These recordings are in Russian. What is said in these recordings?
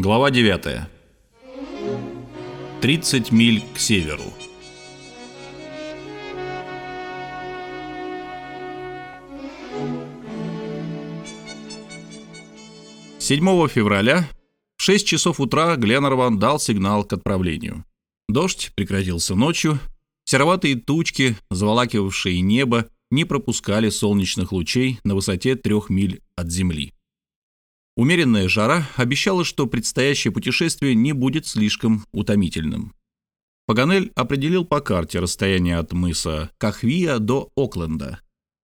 Глава 9. 30 миль к северу. Седьмого февраля в 6 часов утра Гленнерван дал сигнал к отправлению. Дождь прекратился ночью, сероватые тучки, заволакивавшие небо, не пропускали солнечных лучей на высоте трех миль от земли. Умеренная жара обещала, что предстоящее путешествие не будет слишком утомительным. Паганель определил по карте расстояние от мыса Кахвия до Окленда.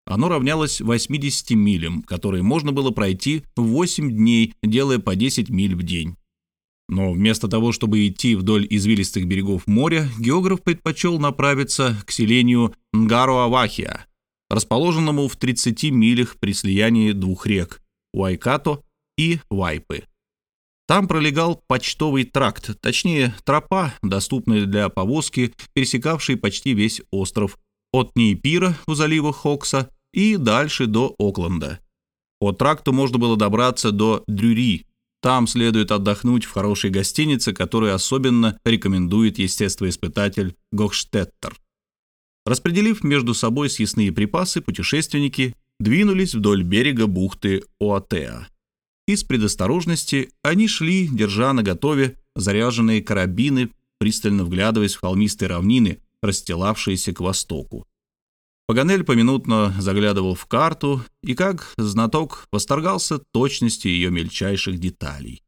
Оно равнялось 80 милям, которые можно было пройти в 8 дней, делая по 10 миль в день. Но вместо того, чтобы идти вдоль извилистых берегов моря, географ предпочел направиться к селению Нгаруавахия, расположенному в 30 милях при слиянии двух рек – Уайкато и Вайпы. Там пролегал почтовый тракт, точнее, тропа, доступная для повозки, пересекавшей почти весь остров, от Нейпира у залива Хокса и дальше до Окленда. По тракту можно было добраться до Дрюри. Там следует отдохнуть в хорошей гостинице, которую особенно рекомендует естествоиспытатель Гохштеттер. Распределив между собой съестные припасы, путешественники двинулись вдоль берега бухты Оатеа. Из предосторожности они шли, держа наготове заряженные карабины, пристально вглядываясь в холмистые равнины, расстилавшиеся к востоку. Паганель поминутно заглядывал в карту и, как знаток, восторгался точностью ее мельчайших деталей.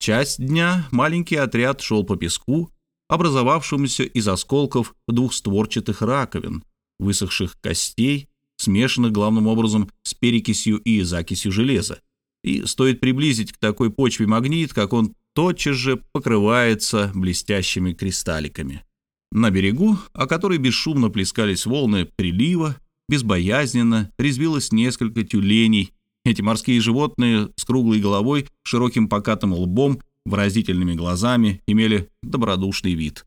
Часть дня маленький отряд шел по песку, образовавшемуся из осколков двухстворчатых раковин, высохших костей, смешанных главным образом с перекисью и закисью железа, и стоит приблизить к такой почве магнит, как он тотчас же покрывается блестящими кристалликами. На берегу, о которой бесшумно плескались волны прилива, безбоязненно резвилось несколько тюленей. Эти морские животные с круглой головой, широким покатым лбом, выразительными глазами имели добродушный вид.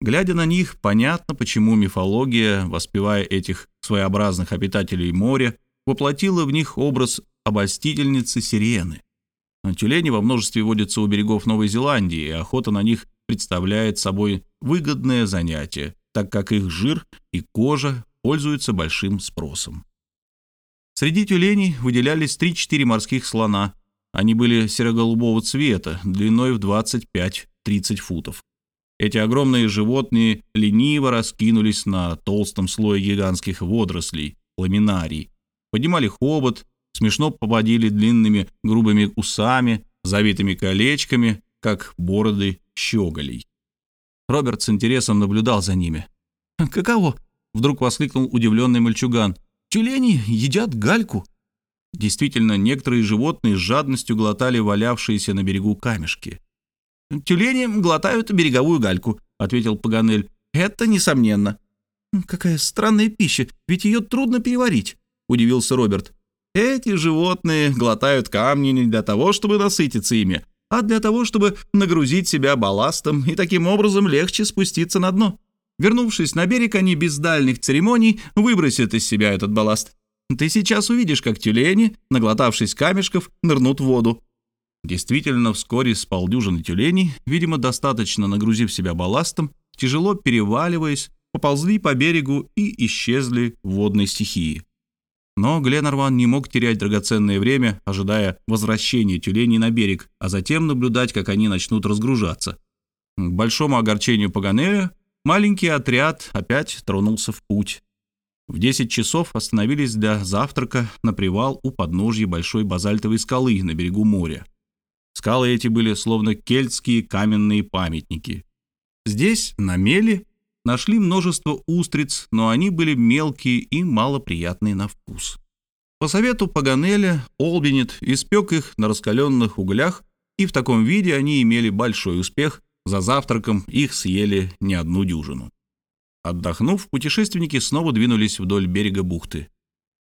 Глядя на них, понятно, почему мифология, воспевая этих своеобразных обитателей моря, воплотила в них образ обольстительницы сирены. Тюлени во множестве водятся у берегов Новой Зеландии, и охота на них представляет собой выгодное занятие, так как их жир и кожа пользуются большим спросом. Среди тюленей выделялись 3-4 морских слона. Они были серо-голубого цвета, длиной в 25-30 футов. Эти огромные животные лениво раскинулись на толстом слое гигантских водорослей, ламинарий, поднимали хобот, смешно поводили длинными грубыми усами, завитыми колечками, как бороды щеголей. Роберт с интересом наблюдал за ними. «Каково?» — вдруг воскликнул удивленный мальчуган. «Тюлени едят гальку». Действительно, некоторые животные с жадностью глотали валявшиеся на берегу камешки. «Тюлени глотают береговую гальку», — ответил Паганель. «Это несомненно». «Какая странная пища, ведь ее трудно переварить», — удивился Роберт. Эти животные глотают камни не для того, чтобы насытиться ими, а для того, чтобы нагрузить себя балластом и таким образом легче спуститься на дно. Вернувшись на берег, они без дальних церемоний выбросят из себя этот балласт. Ты сейчас увидишь, как тюлени, наглотавшись камешков, нырнут в воду. Действительно, вскоре с полдюжины тюленей, видимо, достаточно нагрузив себя балластом, тяжело переваливаясь, поползли по берегу и исчезли в водной стихии. Но Гленарван не мог терять драгоценное время, ожидая возвращения тюленей на берег, а затем наблюдать, как они начнут разгружаться. К большому огорчению Паганеля маленький отряд опять тронулся в путь. В 10 часов остановились для завтрака на привал у подножья большой базальтовой скалы на берегу моря. Скалы эти были словно кельтские каменные памятники. Здесь, на мели, нашли множество устриц, но они были мелкие и малоприятные на вкус. По совету Паганеля Олбинет испек их на раскаленных углях, и в таком виде они имели большой успех, за завтраком их съели не одну дюжину. Отдохнув, путешественники снова двинулись вдоль берега бухты.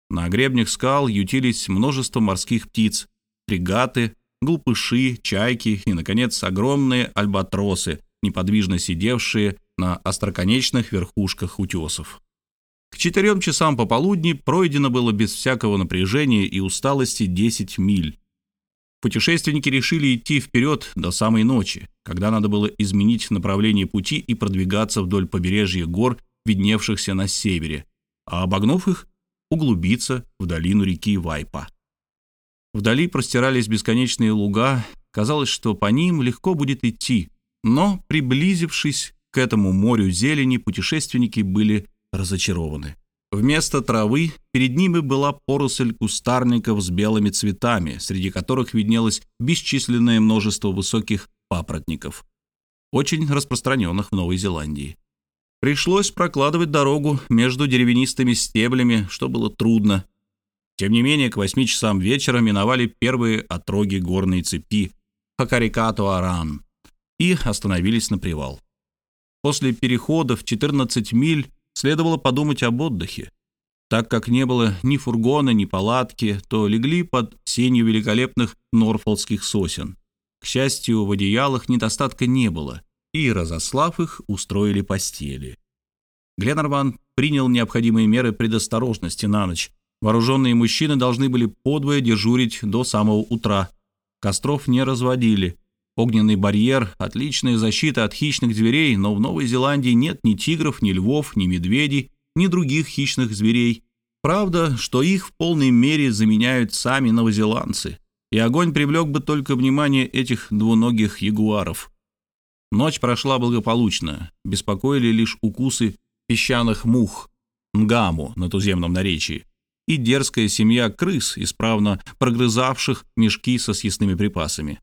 На гребнях скал ютились множество морских птиц, фрегаты, глупыши, чайки и, наконец, огромные альбатросы, неподвижно сидевшие на остроконечных верхушках утесов. К четырем часам пополудни пройдено было без всякого напряжения и усталости 10 миль. Путешественники решили идти вперед до самой ночи, когда надо было изменить направление пути и продвигаться вдоль побережья гор, видневшихся на севере, а обогнув их, углубиться в долину реки Вайпа. Вдали простирались бесконечные луга, казалось, что по ним легко будет идти, но, приблизившись к этому морю зелени, путешественники были разочарованы. Вместо травы перед ними была поросль кустарников с белыми цветами, среди которых виднелось бесчисленное множество высоких папоротников, очень распространенных в Новой Зеландии. Пришлось прокладывать дорогу между деревянистыми стеблями, что было трудно. Тем не менее, к восьми часам вечера миновали первые отроги горной цепи Хакарикату-Аран и остановились на привал. После перехода в 14 миль следовало подумать об отдыхе. Так как не было ни фургона, ни палатки, то легли под сенью великолепных норфолдских сосен. К счастью, в одеялах недостатка не было, и, разослав их, устроили постели. Гленнерван принял необходимые меры предосторожности на ночь. Вооруженные мужчины должны были подвое дежурить до самого утра. Костров не разводили, Огненный барьер – отличная защита от хищных зверей, но в Новой Зеландии нет ни тигров, ни львов, ни медведей, ни других хищных зверей. Правда, что их в полной мере заменяют сами новозеландцы, и огонь привлек бы только внимание этих двуногих ягуаров. Ночь прошла благополучно, беспокоили лишь укусы песчаных мух, нгаму на туземном наречии, и дерзкая семья крыс, исправно прогрызавших мешки со съестными припасами.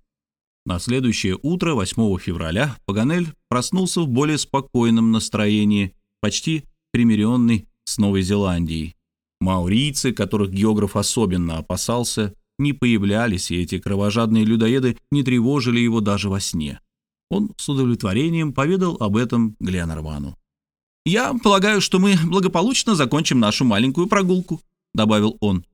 На следующее утро, 8 февраля, Паганель проснулся в более спокойном настроении, почти примиренный с Новой Зеландией. Маурийцы, которых географ особенно опасался, не появлялись, и эти кровожадные людоеды не тревожили его даже во сне. Он с удовлетворением поведал об этом Гленнервану. «Я полагаю, что мы благополучно закончим нашу маленькую прогулку», — добавил он.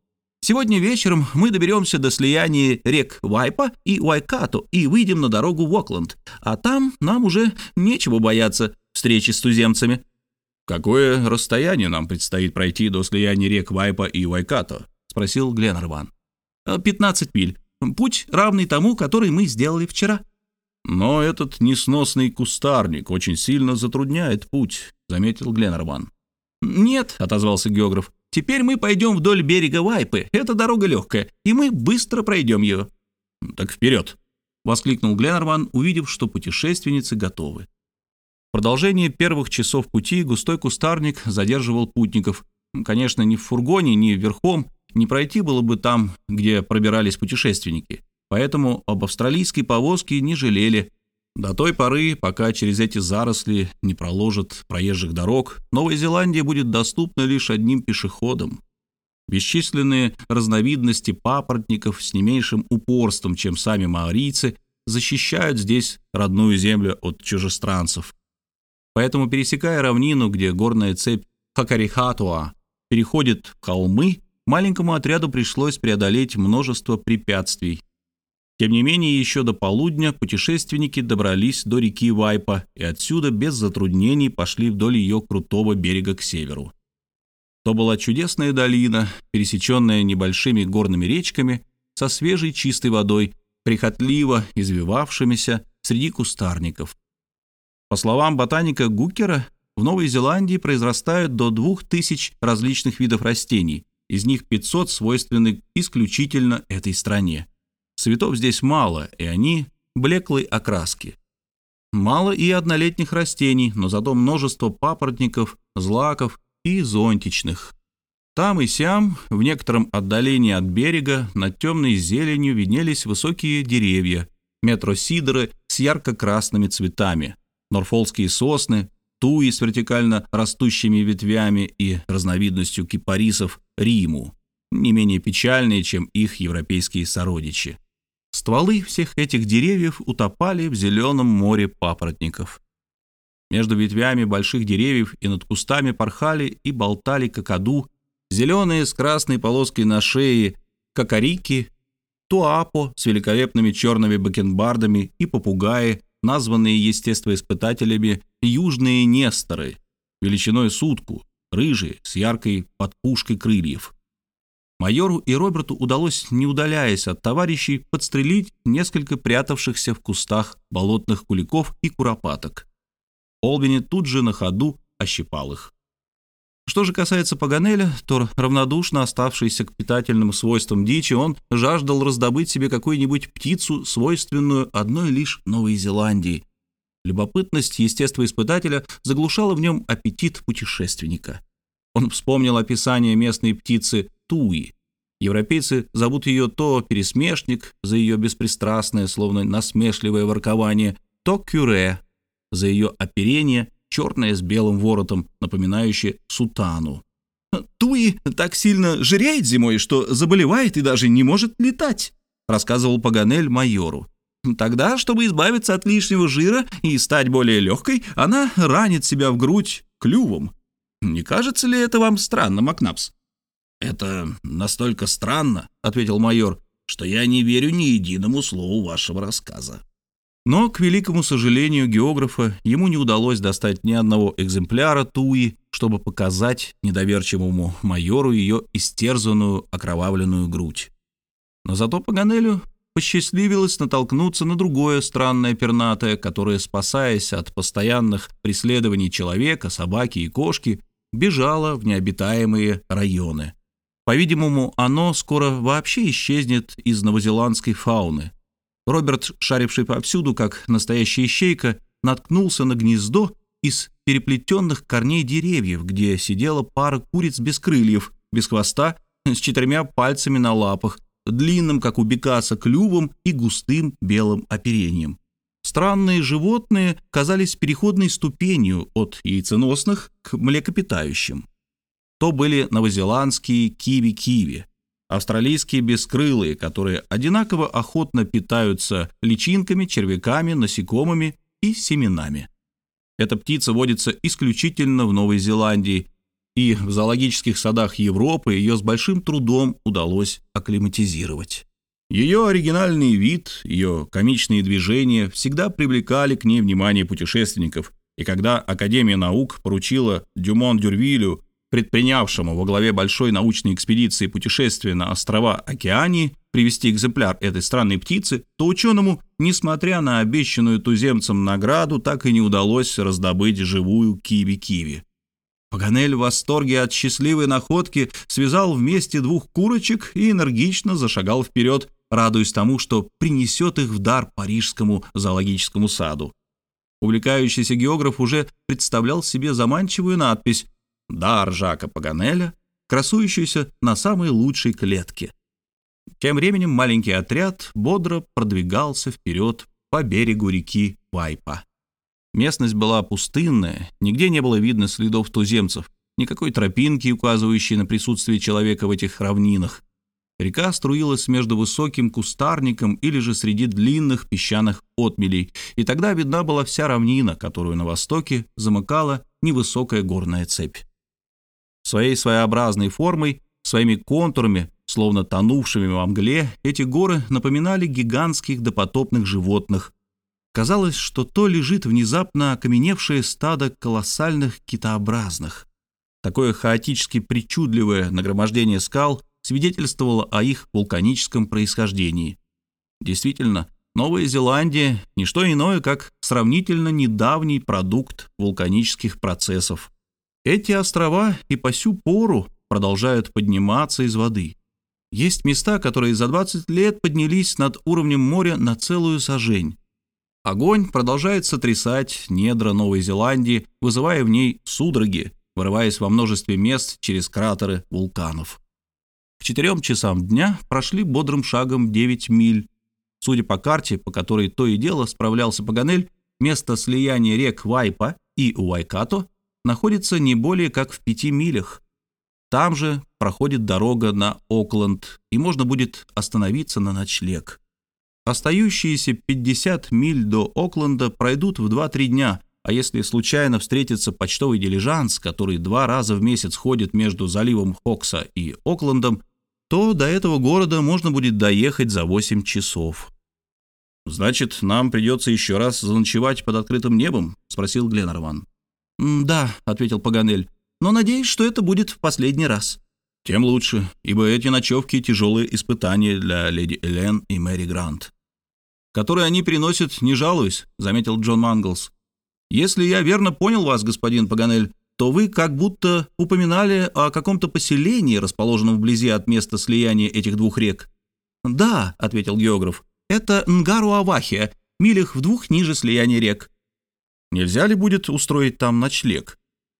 Сегодня вечером мы доберемся до слияния рек Вайпа и Уайкато и выйдем на дорогу в Окленд, а там нам уже нечего бояться встречи с туземцами». «Какое расстояние нам предстоит пройти до слияния рек Вайпа и Уайкато?» — спросил Гленнерван. «Пятнадцать миль. Путь равный тому, который мы сделали вчера». «Но этот несносный кустарник очень сильно затрудняет путь», — заметил Гленнерван. «Нет», — отозвался географ, Теперь мы пойдем вдоль берега Вайпы. Эта дорога легкая, и мы быстро пройдем ее». «Так вперед!» — воскликнул Гленнерман, увидев, что путешественницы готовы. В продолжение первых часов пути густой кустарник задерживал путников. Конечно, ни в фургоне, ни верхом не пройти было бы там, где пробирались путешественники. Поэтому об австралийской повозке не жалели, до той поры, пока через эти заросли не проложат проезжих дорог, Новая Зеландия будет доступна лишь одним пешеходам. Бесчисленные разновидности папоротников с не меньшим упорством, чем сами маорийцы, защищают здесь родную землю от чужестранцев. Поэтому, пересекая равнину, где горная цепь Хакарихатуа переходит в холмы, маленькому отряду пришлось преодолеть множество препятствий, тем не менее, еще до полудня путешественники добрались до реки Вайпа и отсюда без затруднений пошли вдоль ее крутого берега к северу. То была чудесная долина, пересеченная небольшими горными речками со свежей чистой водой, прихотливо извивавшимися среди кустарников. По словам ботаника Гукера, в Новой Зеландии произрастают до 2000 различных видов растений, из них 500 свойственны исключительно этой стране. Цветов здесь мало, и они блеклой окраски. Мало и однолетних растений, но зато множество папоротников, злаков и зонтичных. Там и сям, в некотором отдалении от берега, над темной зеленью виднелись высокие деревья, метросидоры с ярко-красными цветами, норфолские сосны, туи с вертикально растущими ветвями и разновидностью кипарисов риму, не менее печальные, чем их европейские сородичи. Стволы всех этих деревьев утопали в зеленом море папоротников. Между ветвями больших деревьев и над кустами порхали и болтали какаду, зеленые с красной полоской на шее, кокорики, туапо с великолепными черными бакенбардами и попугаи, названные естествоиспытателями южные несторы, величиной сутку, рыжие, с яркой подпушкой крыльев. Майору и Роберту удалось, не удаляясь от товарищей, подстрелить несколько прятавшихся в кустах болотных куликов и куропаток. Олбини тут же на ходу ощипал их. Что же касается Паганеля, то равнодушно оставшийся к питательным свойствам дичи, он жаждал раздобыть себе какую-нибудь птицу, свойственную одной лишь Новой Зеландии. Любопытность естествоиспытателя заглушала в нем аппетит путешественника. Он вспомнил описание местной птицы туи. Европейцы зовут ее то пересмешник за ее беспристрастное, словно насмешливое воркование, то кюре за ее оперение черное с белым воротом, напоминающее сутану. «Туи так сильно жиреет зимой, что заболевает и даже не может летать», рассказывал Паганель майору. Тогда, чтобы избавиться от лишнего жира и стать более легкой, она ранит себя в грудь клювом. Не кажется ли это вам странно, Макнапс? «Это настолько странно», — ответил майор, «что я не верю ни единому слову вашего рассказа». Но, к великому сожалению географа, ему не удалось достать ни одного экземпляра Туи, чтобы показать недоверчивому майору ее истерзанную, окровавленную грудь. Но зато Паганелю посчастливилось натолкнуться на другое странное пернатое, которое, спасаясь от постоянных преследований человека, собаки и кошки, бежало в необитаемые районы. По-видимому, оно скоро вообще исчезнет из новозеландской фауны – Роберт, шаривший повсюду, как настоящая ищейка, наткнулся на гнездо из переплетенных корней деревьев, где сидела пара куриц без крыльев, без хвоста, с четырьмя пальцами на лапах, длинным, как у бекаса, клювом и густым белым оперением. Странные животные казались переходной ступенью от яйценосных к млекопитающим. То были новозеландские киви-киви, австралийские бескрылые, которые одинаково охотно питаются личинками, червяками, насекомыми и семенами. Эта птица водится исключительно в Новой Зеландии, и в зоологических садах Европы ее с большим трудом удалось акклиматизировать. Ее оригинальный вид, ее комичные движения всегда привлекали к ней внимание путешественников, и когда Академия наук поручила Дюмон Дюрвилю предпринявшему во главе большой научной экспедиции путешествия на острова Океании, привести экземпляр этой странной птицы, то ученому, несмотря на обещанную туземцам награду, так и не удалось раздобыть живую киви-киви. Паганель в восторге от счастливой находки связал вместе двух курочек и энергично зашагал вперед, радуясь тому, что принесет их в дар парижскому зоологическому саду. Увлекающийся географ уже представлял себе заманчивую надпись дар Жака Паганеля, красующийся на самой лучшей клетке. Тем временем маленький отряд бодро продвигался вперед по берегу реки Вайпа. Местность была пустынная, нигде не было видно следов туземцев, никакой тропинки, указывающей на присутствие человека в этих равнинах. Река струилась между высоким кустарником или же среди длинных песчаных отмелей, и тогда видна была вся равнина, которую на востоке замыкала невысокая горная цепь. Своей своеобразной формой, своими контурами, словно тонувшими во мгле, эти горы напоминали гигантских допотопных животных. Казалось, что то лежит внезапно окаменевшее стадо колоссальных китообразных. Такое хаотически причудливое нагромождение скал свидетельствовало о их вулканическом происхождении. Действительно, Новая Зеландия – не что иное, как сравнительно недавний продукт вулканических процессов. Эти острова и по сю пору продолжают подниматься из воды. Есть места, которые за 20 лет поднялись над уровнем моря на целую сажень. Огонь продолжает сотрясать недра Новой Зеландии, вызывая в ней судороги, вырываясь во множестве мест через кратеры вулканов. К четырем часам дня прошли бодрым шагом 9 миль. Судя по карте, по которой то и дело справлялся Паганель, место слияния рек Вайпа и Уайкато находится не более как в пяти милях. Там же проходит дорога на Окленд, и можно будет остановиться на ночлег. Остающиеся 50 миль до Окленда пройдут в 2-3 дня, а если случайно встретится почтовый дилижанс, который два раза в месяц ходит между заливом Хокса и Оклендом, то до этого города можно будет доехать за 8 часов. «Значит, нам придется еще раз заночевать под открытым небом?» — спросил Гленнерван. «Да», — ответил Паганель, — «но надеюсь, что это будет в последний раз». Тем лучше, ибо эти ночевки — тяжелые испытания для леди Элен и Мэри Грант. Которые они приносят, не жалуюсь, — заметил Джон Манглс. Если я верно понял вас, господин Паганель, то вы как будто упоминали о каком-то поселении, расположенном вблизи от места слияния этих двух рек. «Да», — ответил географ, — «это Нгару-Авахия, милях в двух ниже слияния рек». «Нельзя ли будет устроить там ночлег?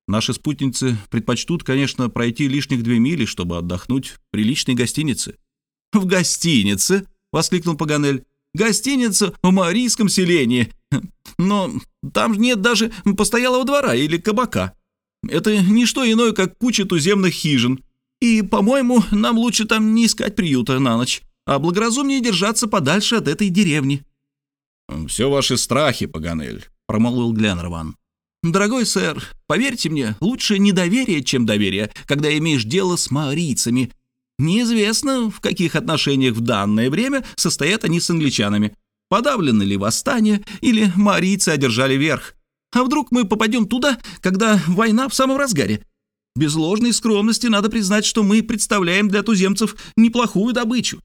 Наши спутницы предпочтут, конечно, пройти лишних две мили, чтобы отдохнуть в приличной гостинице». «В гостинице?» — воскликнул Паганель. «Гостиница в Марийском селении. Но там нет даже постоялого двора или кабака. Это не что иное, как куча туземных хижин. И, по-моему, нам лучше там не искать приюта на ночь, а благоразумнее держаться подальше от этой деревни». «Все ваши страхи, Паганель», — промолвил Гленнерван. «Дорогой сэр, поверьте мне, лучше недоверие, чем доверие, когда имеешь дело с маорийцами. Неизвестно, в каких отношениях в данное время состоят они с англичанами. Подавлено ли восстание, или маорийцы одержали верх. А вдруг мы попадем туда, когда война в самом разгаре? Без ложной скромности надо признать, что мы представляем для туземцев неплохую добычу.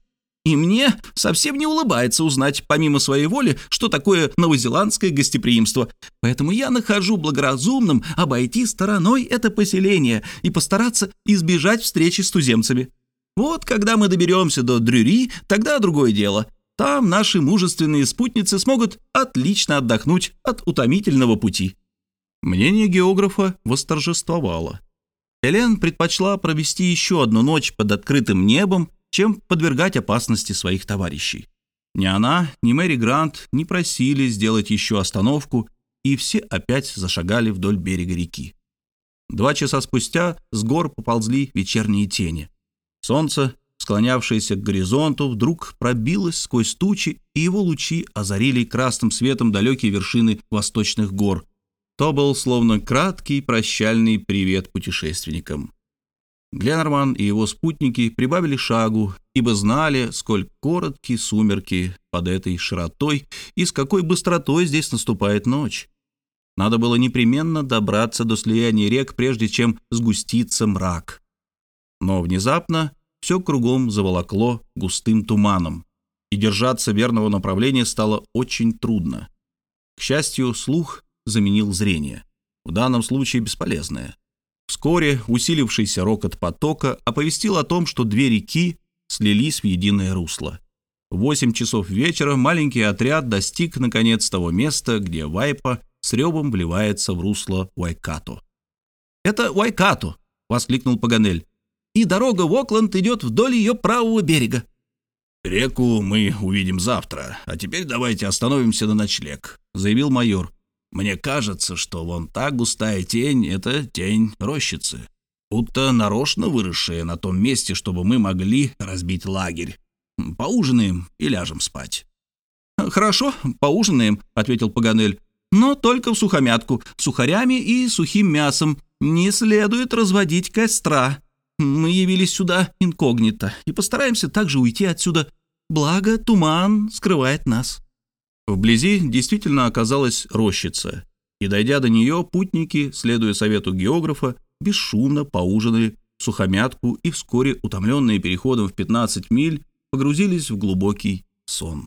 И мне совсем не улыбается узнать, помимо своей воли, что такое новозеландское гостеприимство. Поэтому я нахожу благоразумным обойти стороной это поселение и постараться избежать встречи с туземцами. Вот когда мы доберемся до Дрюри, тогда другое дело. Там наши мужественные спутницы смогут отлично отдохнуть от утомительного пути. Мнение географа восторжествовало. Элен предпочла провести еще одну ночь под открытым небом, чем подвергать опасности своих товарищей. Ни она, ни Мэри Грант не просили сделать еще остановку, и все опять зашагали вдоль берега реки. Два часа спустя с гор поползли вечерние тени. Солнце склонявшееся к горизонту, вдруг пробилось сквозь тучи, и его лучи озарили красным светом далекие вершины восточных гор. То был словно краткий прощальный привет путешественникам. Гленнерман и его спутники прибавили шагу, ибо знали, сколь короткие сумерки под этой широтой и с какой быстротой здесь наступает ночь. Надо было непременно добраться до слияния рек, прежде чем сгустится мрак. Но внезапно все кругом заволокло густым туманом, и держаться верного направления стало очень трудно. К счастью, слух заменил зрение, в данном случае бесполезное. Вскоре усилившийся рокот потока оповестил о том, что две реки слились в единое русло. В 8 часов вечера маленький отряд достиг наконец того места, где Вайпа с ревом вливается в русло Уайкату. «Это Уайкату!» — воскликнул Паганель и дорога в Окленд идет вдоль ее правого берега. «Реку мы увидим завтра, а теперь давайте остановимся на ночлег», — заявил майор. «Мне кажется, что вон та густая тень — это тень рощицы, будто нарочно выросшая на том месте, чтобы мы могли разбить лагерь. Поужинаем и ляжем спать». «Хорошо, поужинаем», — ответил Паганель. «Но только в сухомятку, сухарями и сухим мясом. Не следует разводить костра». Мы явились сюда инкогнито и постараемся также уйти отсюда. Благо, туман скрывает нас». Вблизи действительно оказалась рощица, и, дойдя до нее, путники, следуя совету географа, бесшумно поужинали сухомятку и вскоре, утомленные переходом в 15 миль, погрузились в глубокий сон.